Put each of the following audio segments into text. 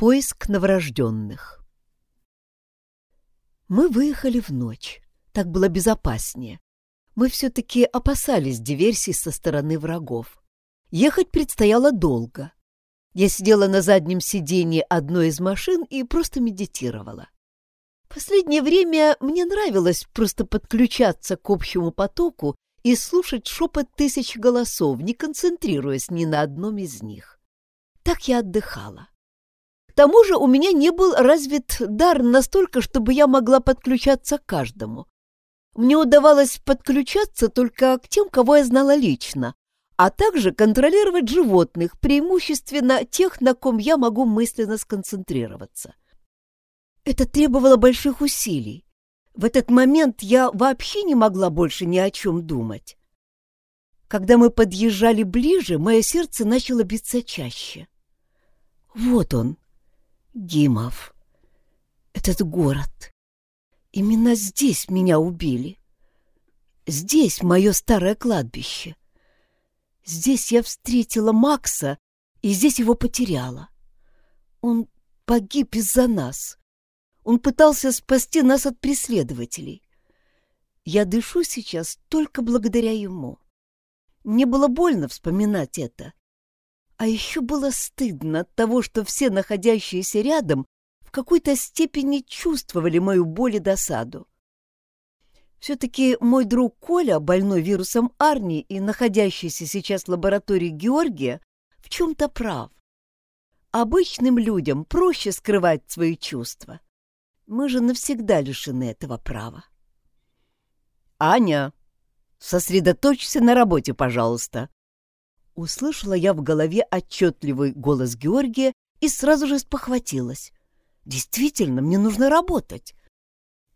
Поиск новорожденных. Мы выехали в ночь. Так было безопаснее. Мы все-таки опасались диверсий со стороны врагов. Ехать предстояло долго. Я сидела на заднем сиденье одной из машин и просто медитировала. Последнее время мне нравилось просто подключаться к общему потоку и слушать шепот тысяч голосов, не концентрируясь ни на одном из них. Так я отдыхала. К тому же у меня не был развит дар настолько, чтобы я могла подключаться к каждому. Мне удавалось подключаться только к тем, кого я знала лично, а также контролировать животных, преимущественно тех, на ком я могу мысленно сконцентрироваться. Это требовало больших усилий. В этот момент я вообще не могла больше ни о чем думать. Когда мы подъезжали ближе, мое сердце начало биться чаще. Вот он, Гимов, этот город. Именно здесь меня убили. Здесь мое старое кладбище. Здесь я встретила Макса и здесь его потеряла. Он погиб из-за нас. Он пытался спасти нас от преследователей. Я дышу сейчас только благодаря ему. Мне было больно вспоминать это. А еще было стыдно от того, что все находящиеся рядом в какой-то степени чувствовали мою боль и досаду. Все-таки мой друг Коля, больной вирусом Арни и находящийся сейчас в лаборатории Георгия, в чем-то прав. Обычным людям проще скрывать свои чувства. Мы же навсегда лишены этого права. «Аня, сосредоточься на работе, пожалуйста!» Услышала я в голове отчетливый голос Георгия и сразу же спохватилась. «Действительно, мне нужно работать.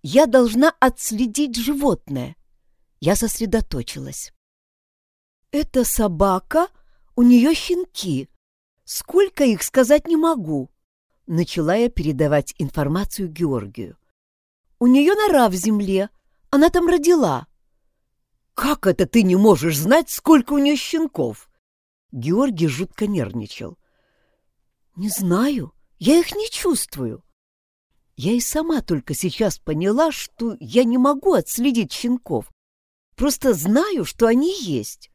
Я должна отследить животное». Я сосредоточилась. «Это собака, у нее щенки. Сколько их, сказать не могу начала я передавать информацию Георгию. «У нее нора в земле, она там родила». «Как это ты не можешь знать, сколько у нее щенков?» Георгий жутко нервничал. «Не знаю, я их не чувствую. Я и сама только сейчас поняла, что я не могу отследить щенков. Просто знаю, что они есть.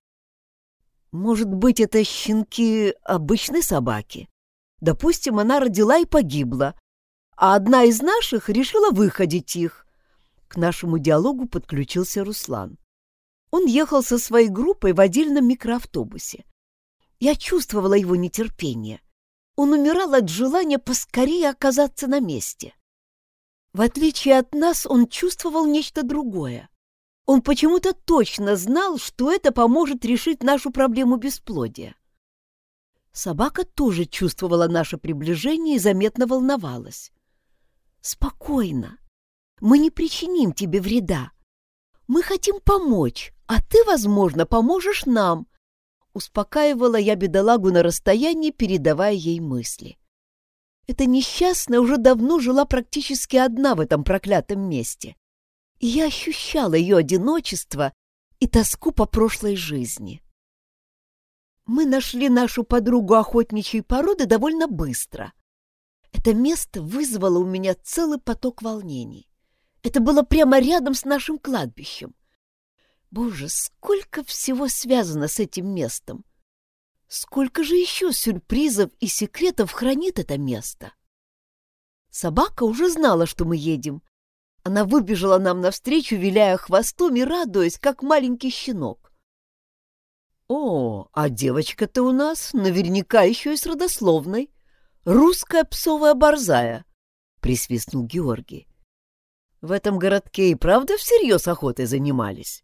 Может быть, это щенки обычной собаки?» Допустим, она родила и погибла, а одна из наших решила выходить их. К нашему диалогу подключился Руслан. Он ехал со своей группой в отдельном микроавтобусе. Я чувствовала его нетерпение. Он умирал от желания поскорее оказаться на месте. В отличие от нас, он чувствовал нечто другое. Он почему-то точно знал, что это поможет решить нашу проблему бесплодия. Собака тоже чувствовала наше приближение и заметно волновалась. «Спокойно. Мы не причиним тебе вреда. Мы хотим помочь, а ты, возможно, поможешь нам», — успокаивала я бедолагу на расстоянии, передавая ей мысли. Эта несчастная уже давно жила практически одна в этом проклятом месте, и я ощущала ее одиночество и тоску по прошлой жизни. Мы нашли нашу подругу охотничьей породы довольно быстро. Это место вызвало у меня целый поток волнений. Это было прямо рядом с нашим кладбищем. Боже, сколько всего связано с этим местом! Сколько же еще сюрпризов и секретов хранит это место! Собака уже знала, что мы едем. Она выбежала нам навстречу, виляя хвостом и радуясь, как маленький щенок. «О, а девочка-то у нас наверняка еще и с родословной. Русская псовая борзая», — присвистнул Георгий. «В этом городке и правда всерьез охотой занимались?»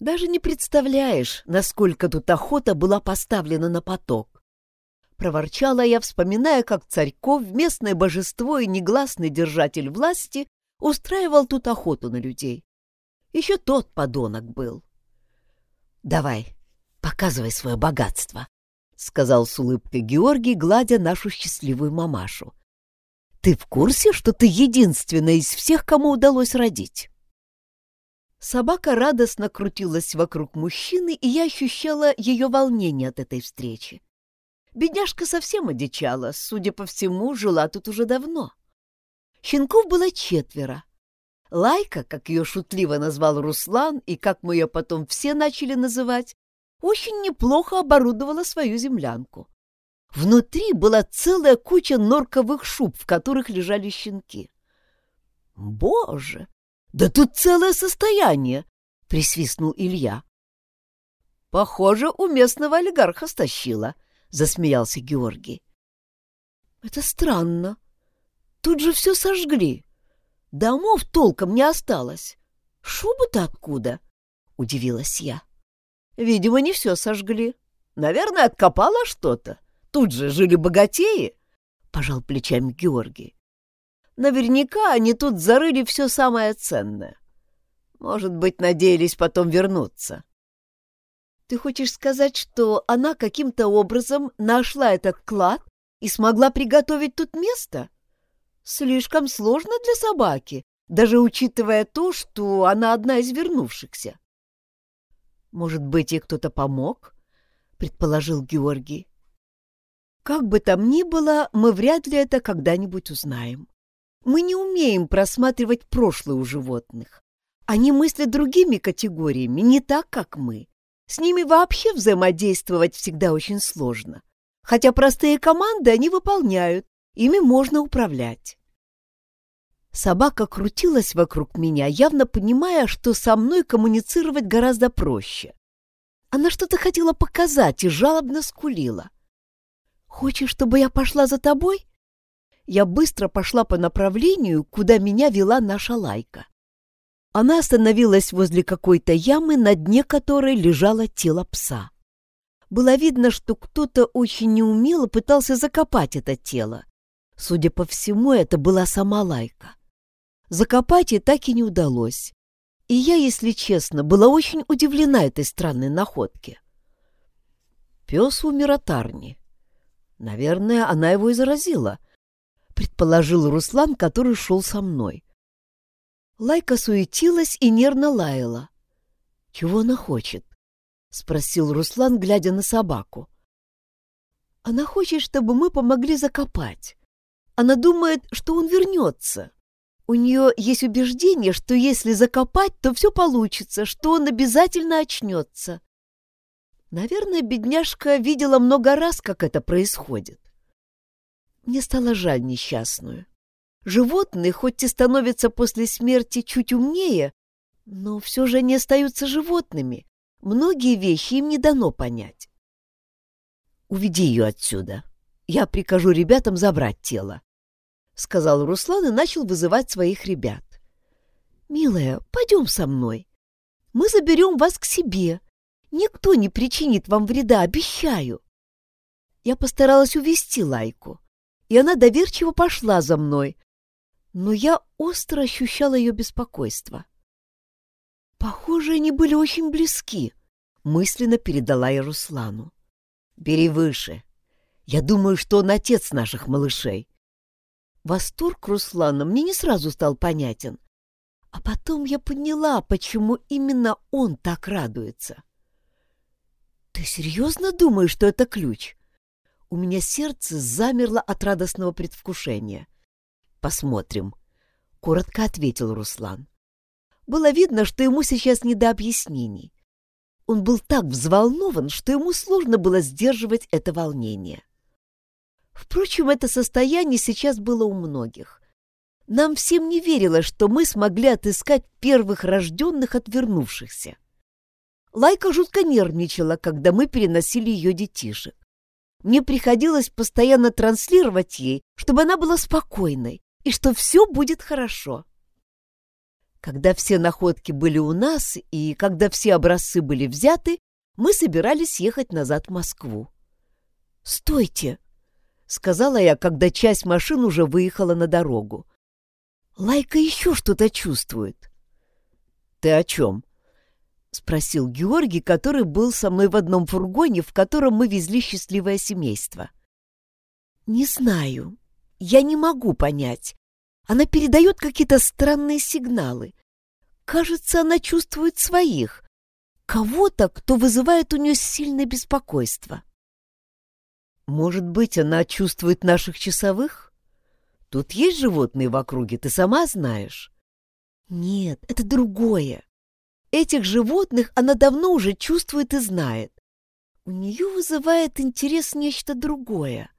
«Даже не представляешь, насколько тут охота была поставлена на поток», — проворчала я, вспоминая, как Царьков, местное божество и негласный держатель власти, устраивал тут охоту на людей. Еще тот подонок был. «Давай, Показывай свое богатство, — сказал с улыбкой Георгий, гладя нашу счастливую мамашу. Ты в курсе, что ты единственная из всех, кому удалось родить? Собака радостно крутилась вокруг мужчины, и я ощущала ее волнение от этой встречи. Бедняжка совсем одичала, судя по всему, жила тут уже давно. Щенков было четверо. Лайка, как ее шутливо назвал Руслан, и как мы ее потом все начали называть, очень неплохо оборудовала свою землянку. Внутри была целая куча норковых шуб, в которых лежали щенки. «Боже, да тут целое состояние!» — присвистнул Илья. «Похоже, у местного олигарха стащила», — засмеялся Георгий. «Это странно. Тут же все сожгли. Домов толком не осталось. Шубы-то откуда?» — удивилась я. «Видимо, не все сожгли. Наверное, откопала что-то. Тут же жили богатеи», — пожал плечами Георгий. «Наверняка они тут зарыли все самое ценное. Может быть, надеялись потом вернуться». «Ты хочешь сказать, что она каким-то образом нашла этот клад и смогла приготовить тут место?» Слишком сложно для собаки, даже учитывая то, что она одна из вернувшихся. Может быть, ей кто-то помог? предположил Георгий. Как бы там ни было, мы вряд ли это когда-нибудь узнаем. Мы не умеем просматривать прошлое у животных. Они мыслят другими категориями, не так, как мы. С ними вообще взаимодействовать всегда очень сложно. Хотя простые команды они выполняют, ими можно управлять. Собака крутилась вокруг меня, явно понимая, что со мной коммуницировать гораздо проще. Она что-то хотела показать и жалобно скулила. «Хочешь, чтобы я пошла за тобой?» Я быстро пошла по направлению, куда меня вела наша лайка. Она остановилась возле какой-то ямы, на дне которой лежало тело пса. Было видно, что кто-то очень неумело пытался закопать это тело. Судя по всему, это была сама лайка. Закопать ей так и не удалось. И я, если честно, была очень удивлена этой странной находке. Пес умер от Арни. Наверное, она его и заразила, предположил Руслан, который шел со мной. Лайка суетилась и нервно лаяла. «Чего она хочет?» — спросил Руслан, глядя на собаку. «Она хочет, чтобы мы помогли закопать. Она думает, что он вернется. У нее есть убеждение, что если закопать, то все получится, что он обязательно очнется. Наверное, бедняжка видела много раз, как это происходит. Мне стало жаль несчастную. Животные, хоть и становятся после смерти чуть умнее, но все же они остаются животными. Многие вещи им не дано понять. «Уведи ее отсюда. Я прикажу ребятам забрать тело», — сказал Руслан и начал вызывать своих ребят. «Милая, пойдем со мной. Мы заберем вас к себе. Никто не причинит вам вреда, обещаю». Я постаралась увести Лайку, и она доверчиво пошла за мной, но я остро ощущала ее беспокойство. «Похоже, они были очень близки», — мысленно передала я Руслану. «Бери выше. Я думаю, что он отец наших малышей. Восторг Руслана мне не сразу стал понятен. А потом я поняла, почему именно он так радуется. «Ты серьезно думаешь, что это ключ?» У меня сердце замерло от радостного предвкушения. «Посмотрим», — коротко ответил Руслан. Было видно, что ему сейчас не до объяснений. Он был так взволнован, что ему сложно было сдерживать это волнение. Впрочем, это состояние сейчас было у многих. Нам всем не верилось, что мы смогли отыскать первых рожденных отвернувшихся. Лайка жутко нервничала, когда мы переносили ее детишек. Мне приходилось постоянно транслировать ей, чтобы она была спокойной и что все будет хорошо. Когда все находки были у нас и когда все образцы были взяты, мы собирались ехать назад в Москву. «Стойте!» — сказала я, когда часть машин уже выехала на дорогу. «Лайка еще что-то чувствует». «Ты о чем?» — спросил Георгий, который был со мной в одном фургоне, в котором мы везли счастливое семейство. «Не знаю. Я не могу понять. Она передает какие-то странные сигналы. Кажется, она чувствует своих. Кого-то, кто вызывает у нее сильное беспокойство». Может быть, она чувствует наших часовых? Тут есть животные в округе, ты сама знаешь. Нет, это другое. Этих животных она давно уже чувствует и знает. У нее вызывает интерес нечто другое.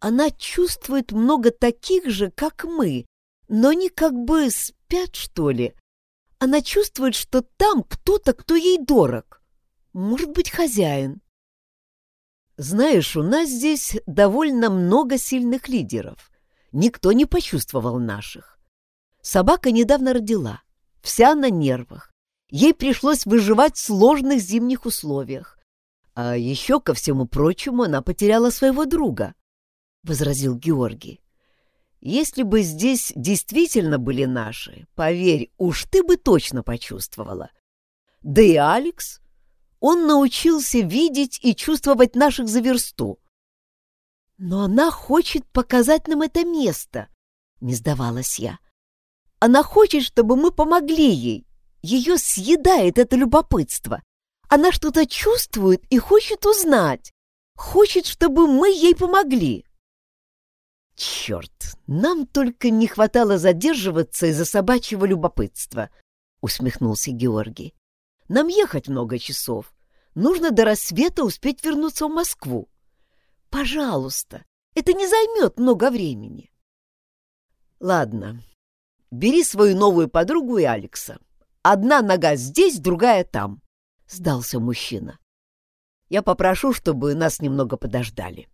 Она чувствует много таких же, как мы, но они как бы спят, что ли. Она чувствует, что там кто-то, кто ей дорог. Может быть, хозяин. Знаешь, у нас здесь довольно много сильных лидеров. Никто не почувствовал наших. Собака недавно родила, вся на нервах. Ей пришлось выживать в сложных зимних условиях. А еще, ко всему прочему, она потеряла своего друга, — возразил Георгий. Если бы здесь действительно были наши, поверь, уж ты бы точно почувствовала. Да и Алекс, он научился видеть и чувствовать наших за версту. Но она хочет показать нам это место, не сдавалась я. Она хочет, чтобы мы помогли ей. Ее съедает это любопытство. Она что-то чувствует и хочет узнать. Хочет, чтобы мы ей помогли. Черт, нам только не хватало задерживаться из-за собачьего любопытства, усмехнулся Георгий. Нам ехать много часов. Нужно до рассвета успеть вернуться в Москву. Пожалуйста, это не займет много времени. Ладно, бери свою новую подругу и Алекса. Одна нога здесь, другая там, — сдался мужчина. Я попрошу, чтобы нас немного подождали.